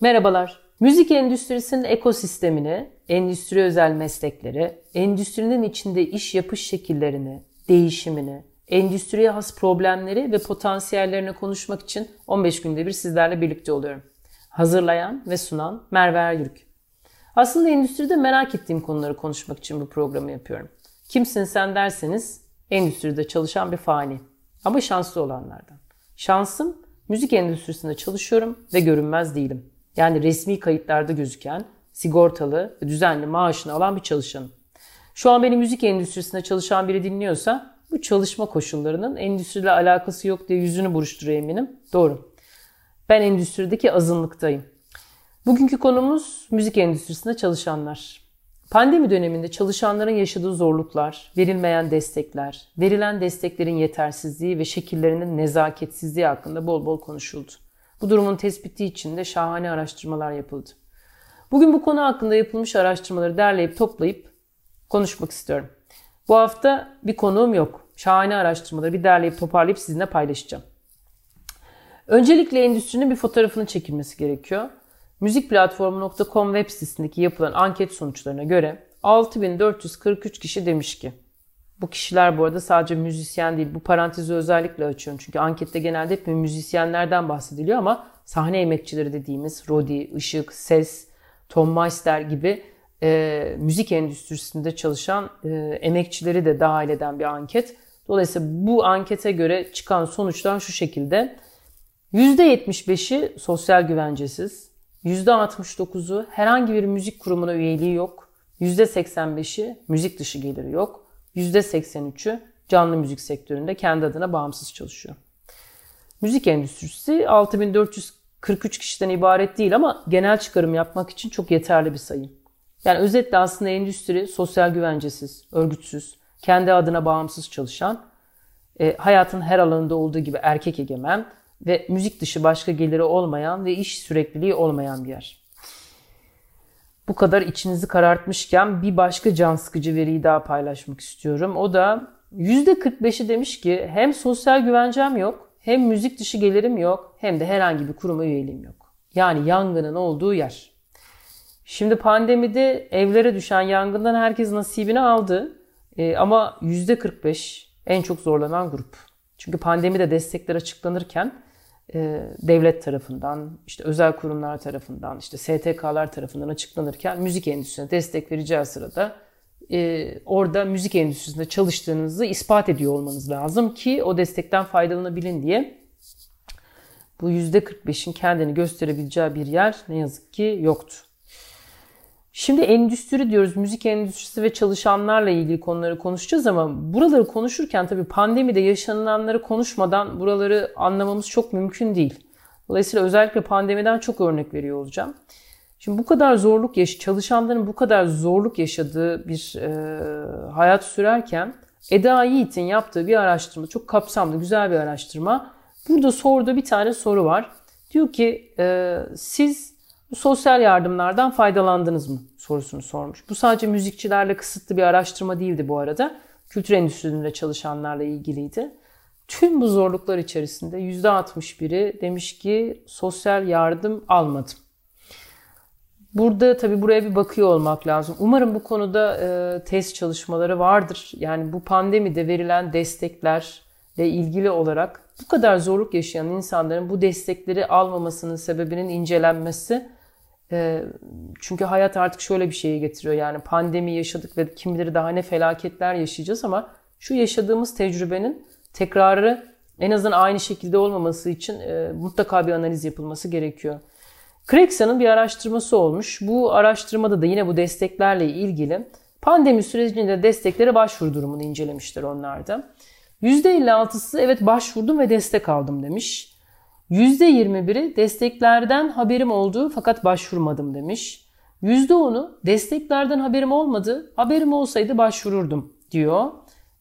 Merhabalar. Müzik endüstrisinin ekosistemini, endüstri özel meslekleri, endüstrinin içinde iş yapış şekillerini, değişimini, endüstriye has problemleri ve potansiyellerini konuşmak için 15 günde bir sizlerle birlikte oluyorum. Hazırlayan ve sunan Merve Eryürük. Aslında endüstride merak ettiğim konuları konuşmak için bu programı yapıyorum. Kimsin sen derseniz endüstride çalışan bir fani. Ama şanslı olanlardan. Şansım müzik endüstrisinde çalışıyorum ve görünmez değilim yani resmi kayıtlarda gözüken, sigortalı düzenli maaşını alan bir çalışanım. Şu an beni müzik endüstrisinde çalışan biri dinliyorsa bu çalışma koşullarının endüstriyle alakası yok diye yüzünü buruşturuyor eminim. Doğru. Ben endüstrideki azınlıktayım. Bugünkü konumuz müzik endüstrisinde çalışanlar. Pandemi döneminde çalışanların yaşadığı zorluklar, verilmeyen destekler, verilen desteklerin yetersizliği ve şekillerinin nezaketsizliği hakkında bol bol konuşuldu. Bu durumun tespiti için de şahane araştırmalar yapıldı. Bugün bu konu hakkında yapılmış araştırmaları derleyip toplayıp konuşmak istiyorum. Bu hafta bir konuğum yok. Şahane araştırmaları bir derleyip toparlayıp sizinle paylaşacağım. Öncelikle endüstrinin bir fotoğrafını çekilmesi gerekiyor. Müzikplatformu.com web sitesindeki yapılan anket sonuçlarına göre 6443 kişi demiş ki bu kişiler bu arada sadece müzisyen değil. Bu parantezi özellikle açıyorum. Çünkü ankette genelde hep müzisyenlerden bahsediliyor ama sahne emekçileri dediğimiz Rodi, ışık, ses, Tom Meister gibi e, müzik endüstrisinde çalışan e, emekçileri de dahil eden bir anket. Dolayısıyla bu ankete göre çıkan sonuçlar şu şekilde. %75'i sosyal güvencesiz, %69'u herhangi bir müzik kurumuna üyeliği yok, %85'i müzik dışı geliri yok, %83'ü canlı müzik sektöründe kendi adına bağımsız çalışıyor. Müzik endüstrisi 6443 kişiden ibaret değil ama genel çıkarım yapmak için çok yeterli bir sayı. Yani özetle aslında endüstri sosyal güvencesiz, örgütsüz, kendi adına bağımsız çalışan, e, hayatın her alanında olduğu gibi erkek egemen ve müzik dışı başka geliri olmayan ve iş sürekliliği olmayan bir yer bu kadar içinizi karartmışken bir başka can sıkıcı veriyi daha paylaşmak istiyorum. O da %45'i demiş ki hem sosyal güvencem yok, hem müzik dışı gelirim yok, hem de herhangi bir kuruma üyeliğim yok. Yani yangının olduğu yer. Şimdi pandemide evlere düşen yangından herkes nasibini aldı. Ee, ama %45 en çok zorlanan grup. Çünkü pandemide destekler açıklanırken e, devlet tarafından, işte özel kurumlar tarafından, işte STK'lar tarafından açıklanırken müzik endüstrisine destek vereceği sırada e, orada müzik endüstrisinde çalıştığınızı ispat ediyor olmanız lazım ki o destekten faydalanabilin diye. Bu %45'in kendini gösterebileceği bir yer ne yazık ki yoktu. Şimdi endüstri diyoruz, müzik endüstrisi ve çalışanlarla ilgili konuları konuşacağız ama buraları konuşurken tabii pandemide yaşananları konuşmadan buraları anlamamız çok mümkün değil. Dolayısıyla özellikle pandemiden çok örnek veriyor olacağım. Şimdi bu kadar zorluk yaş çalışanların bu kadar zorluk yaşadığı bir e, hayat sürerken Eda Yiğit'in yaptığı bir araştırma, çok kapsamlı, güzel bir araştırma. Burada sorduğu bir tane soru var. Diyor ki e, siz bu sosyal yardımlardan faydalandınız mı sorusunu sormuş. Bu sadece müzikçilerle kısıtlı bir araştırma değildi bu arada. Kültür endüstrisinde çalışanlarla ilgiliydi. Tüm bu zorluklar içerisinde %61'i demiş ki sosyal yardım almadım. Burada tabii buraya bir bakıyor olmak lazım. Umarım bu konuda e, test çalışmaları vardır. Yani bu pandemide verilen desteklerle ilgili olarak bu kadar zorluk yaşayan insanların bu destekleri almamasının sebebinin incelenmesi ee, çünkü hayat artık şöyle bir şeye getiriyor yani pandemi yaşadık ve kim bilir daha ne felaketler yaşayacağız ama şu yaşadığımız tecrübenin tekrarı en azından aynı şekilde olmaması için e, mutlaka bir analiz yapılması gerekiyor. Crexa'nın bir araştırması olmuş. Bu araştırmada da yine bu desteklerle ilgili pandemi sürecinde desteklere başvuru durumunu incelemişler onlar da. %56'sı evet başvurdum ve destek aldım demiş. %21'i desteklerden haberim oldu fakat başvurmadım demiş. %10'u desteklerden haberim olmadı, haberim olsaydı başvururdum diyor.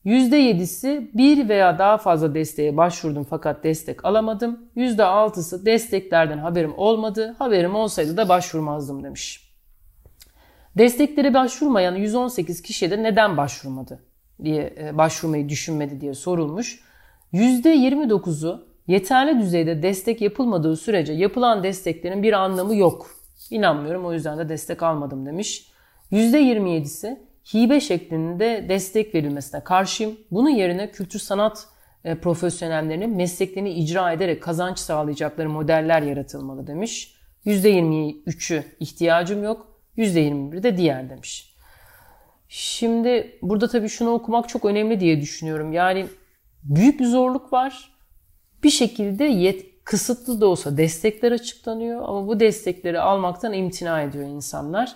%7'si bir veya daha fazla desteğe başvurdum fakat destek alamadım. %6'sı desteklerden haberim olmadı, haberim olsaydı da başvurmazdım demiş. Desteklere başvurmayan 118 kişiye de neden başvurmadı diye e, başvurmayı düşünmedi diye sorulmuş. %29'u yeterli düzeyde destek yapılmadığı sürece yapılan desteklerin bir anlamı yok. İnanmıyorum o yüzden de destek almadım demiş. %27'si hibe şeklinde destek verilmesine karşıyım. Bunun yerine kültür sanat e, profesyonellerinin mesleklerini icra ederek kazanç sağlayacakları modeller yaratılmalı demiş. %23'ü ihtiyacım yok, %21'i de diğer demiş. Şimdi burada tabii şunu okumak çok önemli diye düşünüyorum. Yani büyük bir zorluk var. Bir şekilde yet, kısıtlı da olsa destekler açıklanıyor ama bu destekleri almaktan imtina ediyor insanlar.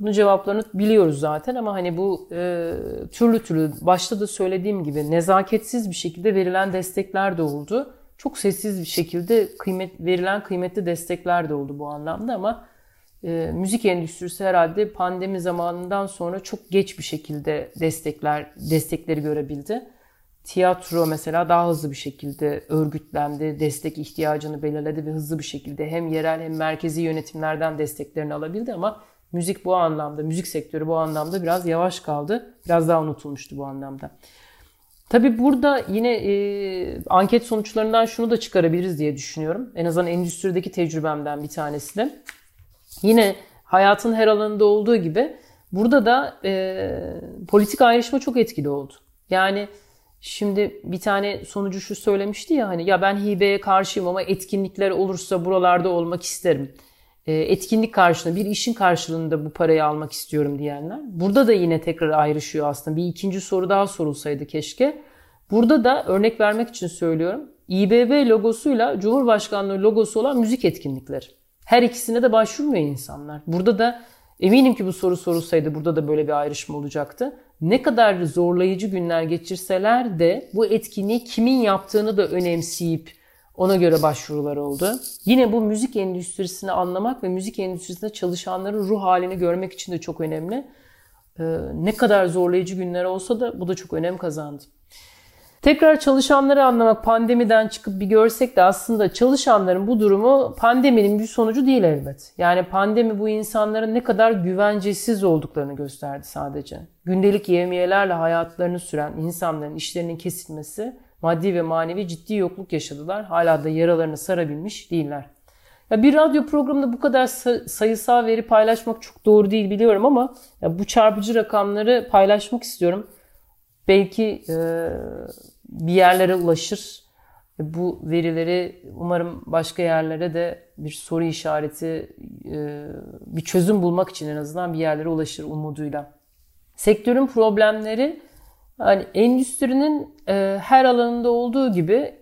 Bunun cevaplarını biliyoruz zaten ama hani bu e, türlü türlü başta da söylediğim gibi nezaketsiz bir şekilde verilen destekler de oldu. Çok sessiz bir şekilde kıymet verilen kıymetli destekler de oldu bu anlamda ama e, müzik endüstrisi herhalde pandemi zamanından sonra çok geç bir şekilde destekler destekleri görebildi. Tiyatro mesela daha hızlı bir şekilde örgütlendi, destek ihtiyacını belirledi ve hızlı bir şekilde hem yerel hem merkezi yönetimlerden desteklerini alabildi ama müzik bu anlamda, müzik sektörü bu anlamda biraz yavaş kaldı. Biraz daha unutulmuştu bu anlamda. Tabii burada yine e, anket sonuçlarından şunu da çıkarabiliriz diye düşünüyorum. En azından endüstrideki tecrübemden bir tanesi de. Yine hayatın her alanında olduğu gibi burada da e, politik ayrışma çok etkili oldu. Yani şimdi bir tane sonucu şu söylemişti ya hani ya ben hibeye karşıyım ama etkinlikler olursa buralarda olmak isterim. E, etkinlik karşılığında bir işin karşılığında bu parayı almak istiyorum diyenler. Burada da yine tekrar ayrışıyor aslında. Bir ikinci soru daha sorulsaydı keşke. Burada da örnek vermek için söylüyorum. İBB logosuyla Cumhurbaşkanlığı logosu olan müzik etkinlikleri. Her ikisine de başvurmuyor insanlar. Burada da eminim ki bu soru sorulsaydı burada da böyle bir ayrışma olacaktı. Ne kadar zorlayıcı günler geçirseler de bu etkinliği kimin yaptığını da önemseyip ona göre başvurular oldu. Yine bu müzik endüstrisini anlamak ve müzik endüstrisinde çalışanların ruh halini görmek için de çok önemli. Ee, ne kadar zorlayıcı günler olsa da bu da çok önem kazandı. Tekrar çalışanları anlamak pandemiden çıkıp bir görsek de aslında çalışanların bu durumu pandeminin bir sonucu değil elbet. Yani pandemi bu insanların ne kadar güvencesiz olduklarını gösterdi sadece. Gündelik yevmiyelerle hayatlarını süren insanların işlerinin kesilmesi maddi ve manevi ciddi yokluk yaşadılar. Hala da yaralarını sarabilmiş değiller. Ya bir radyo programında bu kadar sayısal veri paylaşmak çok doğru değil biliyorum ama bu çarpıcı rakamları paylaşmak istiyorum. Belki e, bir yerlere ulaşır. E, bu verileri umarım başka yerlere de bir soru işareti, e, bir çözüm bulmak için en azından bir yerlere ulaşır umuduyla. Sektörün problemleri yani endüstrinin e, her alanında olduğu gibi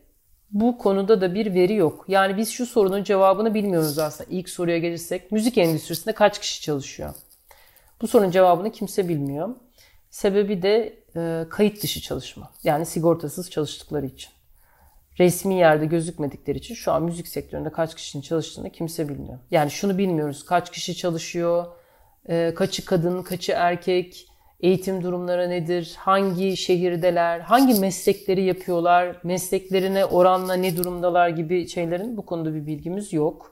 bu konuda da bir veri yok. Yani biz şu sorunun cevabını bilmiyoruz aslında. İlk soruya gelirsek müzik endüstrisinde kaç kişi çalışıyor? Bu sorunun cevabını kimse bilmiyor. Sebebi de e, kayıt dışı çalışma. Yani sigortasız çalıştıkları için. Resmi yerde gözükmedikleri için şu an müzik sektöründe kaç kişinin çalıştığını kimse bilmiyor. Yani şunu bilmiyoruz. Kaç kişi çalışıyor? E, kaçı kadın, kaçı erkek? Eğitim durumları nedir? Hangi şehirdeler? Hangi meslekleri yapıyorlar? Mesleklerine oranla ne durumdalar gibi şeylerin bu konuda bir bilgimiz yok.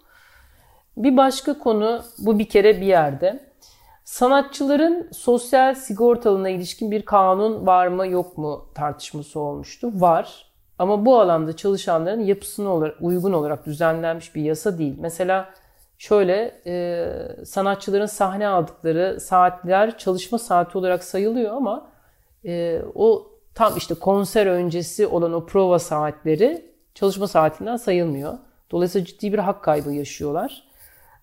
Bir başka konu bu bir kere bir yerde. Sanatçıların sosyal sigortalığına ilişkin bir kanun var mı yok mu tartışması olmuştu. Var. Ama bu alanda çalışanların yapısına uygun olarak düzenlenmiş bir yasa değil. Mesela şöyle e, sanatçıların sahne aldıkları saatler çalışma saati olarak sayılıyor ama e, o tam işte konser öncesi olan o prova saatleri çalışma saatinden sayılmıyor. Dolayısıyla ciddi bir hak kaybı yaşıyorlar.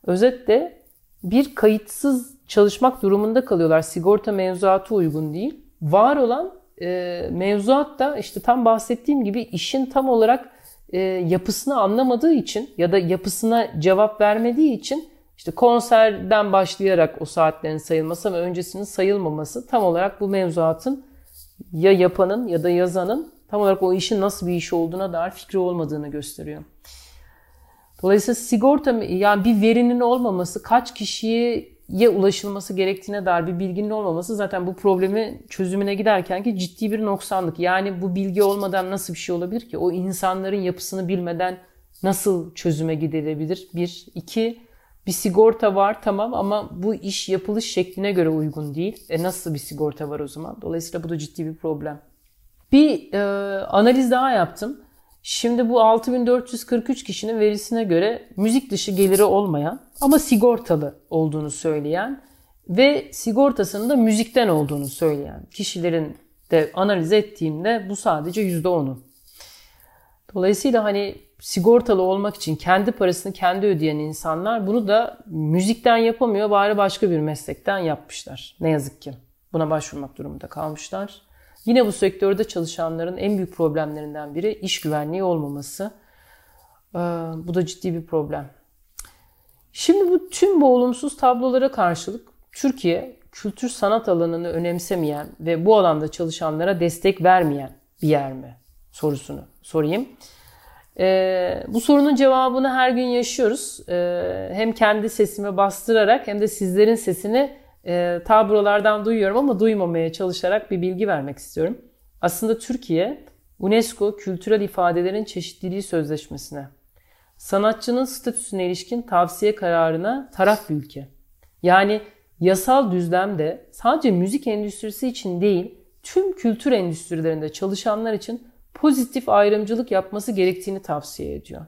Özetle bir kayıtsız çalışmak durumunda kalıyorlar. Sigorta mevzuatı uygun değil. Var olan e, mevzuat da işte tam bahsettiğim gibi işin tam olarak e, yapısını anlamadığı için ya da yapısına cevap vermediği için işte konserden başlayarak o saatlerin sayılması ve öncesinin sayılmaması tam olarak bu mevzuatın ya yapanın ya da yazanın tam olarak o işin nasıl bir iş olduğuna dair fikri olmadığını gösteriyor. Dolayısıyla sigorta yani bir verinin olmaması, kaç kişiye ulaşılması gerektiğine dair bir bilginin olmaması zaten bu problemi çözümüne giderken ki ciddi bir noksanlık. Yani bu bilgi olmadan nasıl bir şey olabilir ki? O insanların yapısını bilmeden nasıl çözüme gidilebilir? Bir. iki bir sigorta var tamam ama bu iş yapılış şekline göre uygun değil. E nasıl bir sigorta var o zaman? Dolayısıyla bu da ciddi bir problem. Bir e, analiz daha yaptım. Şimdi bu 6443 kişinin verisine göre müzik dışı geliri olmayan ama sigortalı olduğunu söyleyen ve sigortasının da müzikten olduğunu söyleyen kişilerin de analiz ettiğimde bu sadece %10'u. Dolayısıyla hani sigortalı olmak için kendi parasını kendi ödeyen insanlar bunu da müzikten yapamıyor bari başka bir meslekten yapmışlar. Ne yazık ki buna başvurmak durumunda kalmışlar. Yine bu sektörde çalışanların en büyük problemlerinden biri iş güvenliği olmaması. Ee, bu da ciddi bir problem. Şimdi bu tüm bu olumsuz tablolara karşılık Türkiye kültür sanat alanını önemsemeyen ve bu alanda çalışanlara destek vermeyen bir yer mi sorusunu sorayım. Ee, bu sorunun cevabını her gün yaşıyoruz. Ee, hem kendi sesimi bastırarak hem de sizlerin sesini e, ta buralardan duyuyorum ama duymamaya çalışarak bir bilgi vermek istiyorum. Aslında Türkiye UNESCO Kültürel İfadelerin Çeşitliliği Sözleşmesi'ne, sanatçının statüsüne ilişkin tavsiye kararına taraf bir ülke. Yani yasal düzlemde sadece müzik endüstrisi için değil, tüm kültür endüstrilerinde çalışanlar için pozitif ayrımcılık yapması gerektiğini tavsiye ediyor.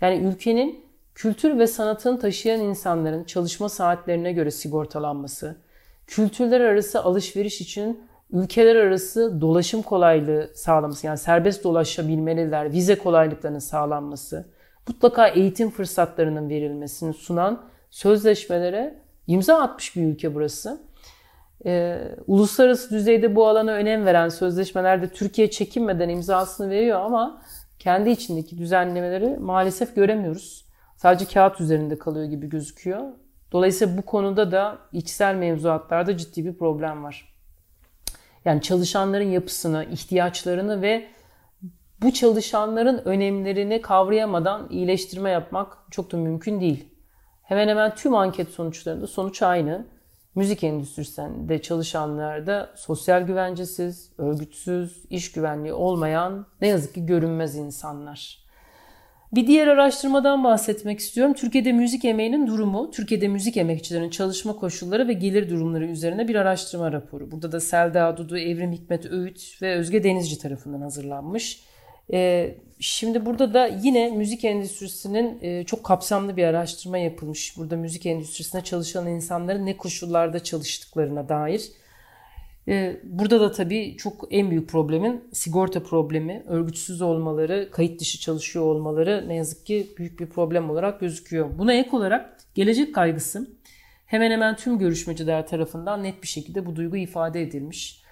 Yani ülkenin kültür ve sanatını taşıyan insanların çalışma saatlerine göre sigortalanması, kültürler arası alışveriş için ülkeler arası dolaşım kolaylığı sağlaması, yani serbest dolaşabilmeliler, vize kolaylıklarının sağlanması, mutlaka eğitim fırsatlarının verilmesini sunan sözleşmelere imza atmış bir ülke burası. Ee, uluslararası düzeyde bu alana önem veren sözleşmelerde Türkiye çekinmeden imzasını veriyor ama kendi içindeki düzenlemeleri maalesef göremiyoruz sadece kağıt üzerinde kalıyor gibi gözüküyor. Dolayısıyla bu konuda da içsel mevzuatlarda ciddi bir problem var. Yani çalışanların yapısını, ihtiyaçlarını ve bu çalışanların önemlerini kavrayamadan iyileştirme yapmak çok da mümkün değil. Hemen hemen tüm anket sonuçlarında sonuç aynı. Müzik endüstrisinde çalışanlarda sosyal güvencesiz, örgütsüz, iş güvenliği olmayan ne yazık ki görünmez insanlar. Bir diğer araştırmadan bahsetmek istiyorum. Türkiye'de müzik emeğinin durumu, Türkiye'de müzik emekçilerinin çalışma koşulları ve gelir durumları üzerine bir araştırma raporu. Burada da Selda Dudu, Evrim Hikmet Öğüt ve Özge Denizci tarafından hazırlanmış. Ee, şimdi burada da yine müzik endüstrisinin e, çok kapsamlı bir araştırma yapılmış. Burada müzik endüstrisinde çalışan insanların ne koşullarda çalıştıklarına dair burada da tabii çok en büyük problemin sigorta problemi, örgütsüz olmaları, kayıt dışı çalışıyor olmaları ne yazık ki büyük bir problem olarak gözüküyor. Buna ek olarak gelecek kaygısı hemen hemen tüm görüşmeciler tarafından net bir şekilde bu duygu ifade edilmiş.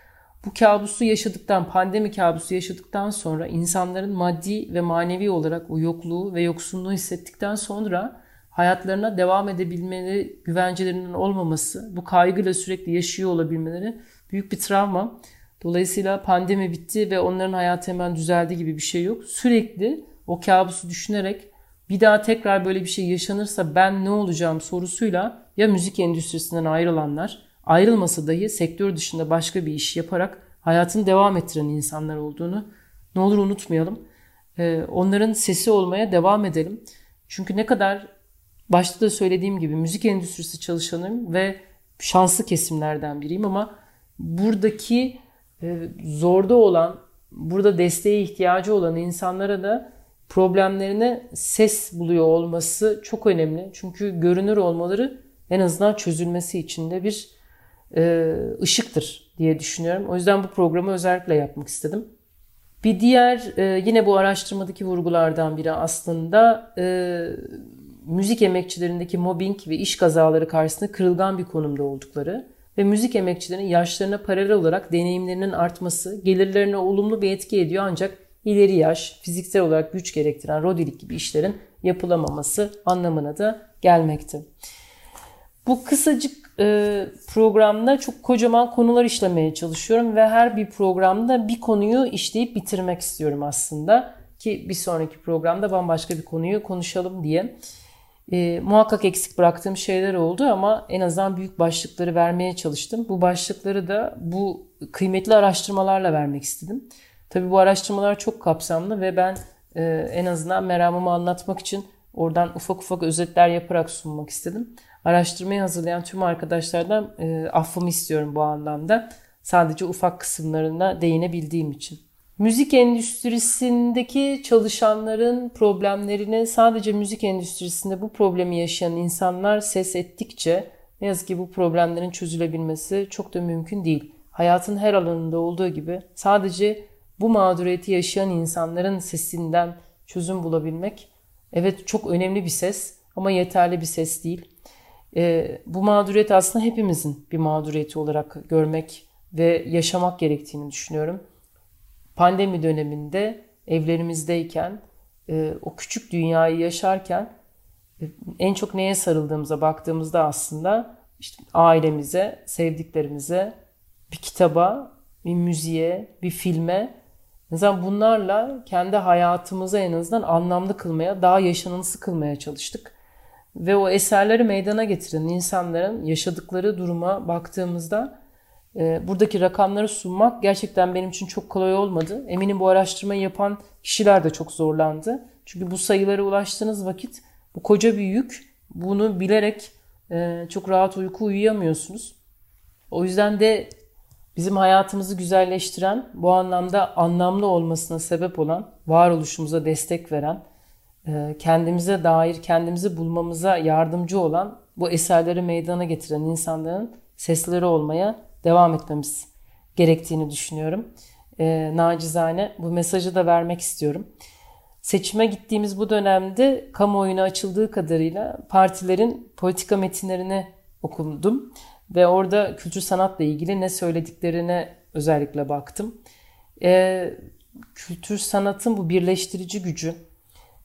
Bu kabusu yaşadıktan, pandemi kabusu yaşadıktan sonra insanların maddi ve manevi olarak o yokluğu ve yoksunluğu hissettikten sonra hayatlarına devam edebilmeleri güvencelerinin olmaması, bu kaygıyla sürekli yaşıyor olabilmeleri büyük bir travma. Dolayısıyla pandemi bitti ve onların hayatı hemen düzeldi gibi bir şey yok. Sürekli o kabusu düşünerek bir daha tekrar böyle bir şey yaşanırsa ben ne olacağım sorusuyla ya müzik endüstrisinden ayrılanlar, ayrılmasa dahi sektör dışında başka bir iş yaparak hayatını devam ettiren insanlar olduğunu ne olur unutmayalım. Ee, onların sesi olmaya devam edelim. Çünkü ne kadar başta da söylediğim gibi müzik endüstrisi çalışanıyım ve şanslı kesimlerden biriyim ama buradaki e, zorda olan, burada desteğe ihtiyacı olan insanlara da problemlerine ses buluyor olması çok önemli. Çünkü görünür olmaları en azından çözülmesi için de bir e, ışıktır diye düşünüyorum. O yüzden bu programı özellikle yapmak istedim. Bir diğer e, yine bu araştırmadaki vurgulardan biri aslında müzik emekçilerindeki mobbing ve iş kazaları karşısında kırılgan bir konumda oldukları ve müzik emekçilerinin yaşlarına paralel olarak deneyimlerinin artması gelirlerine olumlu bir etki ediyor ancak ileri yaş, fiziksel olarak güç gerektiren rodilik gibi işlerin yapılamaması anlamına da gelmekte. Bu kısacık e, programda çok kocaman konular işlemeye çalışıyorum ve her bir programda bir konuyu işleyip bitirmek istiyorum aslında. ki bir sonraki programda bambaşka bir konuyu konuşalım diye. E, muhakkak eksik bıraktığım şeyler oldu ama en azından büyük başlıkları vermeye çalıştım. Bu başlıkları da bu kıymetli araştırmalarla vermek istedim. Tabii bu araştırmalar çok kapsamlı ve ben e, en azından meramımı anlatmak için oradan ufak ufak özetler yaparak sunmak istedim. Araştırmayı hazırlayan tüm arkadaşlardan e, affımı istiyorum bu anlamda. Sadece ufak kısımlarına değinebildiğim için. Müzik endüstrisindeki çalışanların problemlerine sadece müzik endüstrisinde bu problemi yaşayan insanlar ses ettikçe ne yazık ki bu problemlerin çözülebilmesi çok da mümkün değil. Hayatın her alanında olduğu gibi sadece bu mağduriyeti yaşayan insanların sesinden çözüm bulabilmek evet çok önemli bir ses ama yeterli bir ses değil. E, bu mağduriyet aslında hepimizin bir mağduriyeti olarak görmek ve yaşamak gerektiğini düşünüyorum. Pandemi döneminde evlerimizdeyken e, o küçük dünyayı yaşarken e, en çok neye sarıldığımıza baktığımızda aslında işte ailemize, sevdiklerimize, bir kitaba, bir müziğe, bir filme Mesela bunlarla kendi hayatımızı en azından anlamlı kılmaya, daha yaşanılısı kılmaya çalıştık. Ve o eserleri meydana getiren insanların yaşadıkları duruma baktığımızda buradaki rakamları sunmak gerçekten benim için çok kolay olmadı. Eminim bu araştırmayı yapan kişiler de çok zorlandı. Çünkü bu sayılara ulaştığınız vakit bu koca bir yük. Bunu bilerek e, çok rahat uyku uyuyamıyorsunuz. O yüzden de bizim hayatımızı güzelleştiren, bu anlamda anlamlı olmasına sebep olan, varoluşumuza destek veren, e, kendimize dair kendimizi bulmamıza yardımcı olan bu eserleri meydana getiren insanların sesleri olmaya devam etmemiz gerektiğini düşünüyorum. E, nacizane bu mesajı da vermek istiyorum. Seçime gittiğimiz bu dönemde kamuoyuna açıldığı kadarıyla partilerin politika metinlerini okudum. Ve orada kültür sanatla ilgili ne söylediklerine özellikle baktım. E, kültür sanatın bu birleştirici gücü,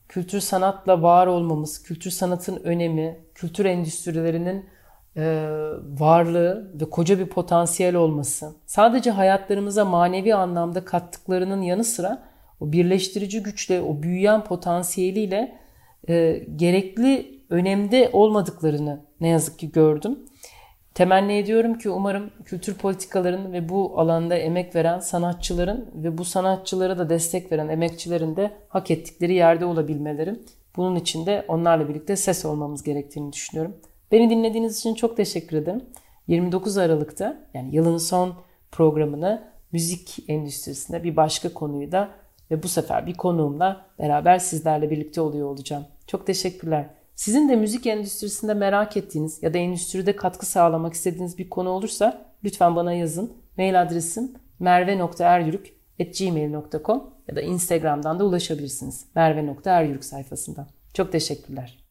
kültür sanatla var olmamız, kültür sanatın önemi, kültür endüstrilerinin e, varlığı ve koca bir potansiyel olması, sadece hayatlarımıza manevi anlamda kattıklarının yanı sıra o birleştirici güçle, o büyüyen potansiyeliyle e, gerekli önemde olmadıklarını ne yazık ki gördüm. Temenni ediyorum ki umarım kültür politikaların ve bu alanda emek veren sanatçıların ve bu sanatçılara da destek veren emekçilerin de hak ettikleri yerde olabilmeleri. Bunun için de onlarla birlikte ses olmamız gerektiğini düşünüyorum. Beni dinlediğiniz için çok teşekkür ederim. 29 Aralık'ta yani yılın son programını müzik endüstrisinde bir başka konuyu da ve bu sefer bir konuğumla beraber sizlerle birlikte oluyor olacağım. Çok teşekkürler. Sizin de müzik endüstrisinde merak ettiğiniz ya da endüstride katkı sağlamak istediğiniz bir konu olursa lütfen bana yazın. Mail adresim merve.eryürük.gmail.com ya da Instagram'dan da ulaşabilirsiniz. merve.eryürük sayfasından. Çok teşekkürler.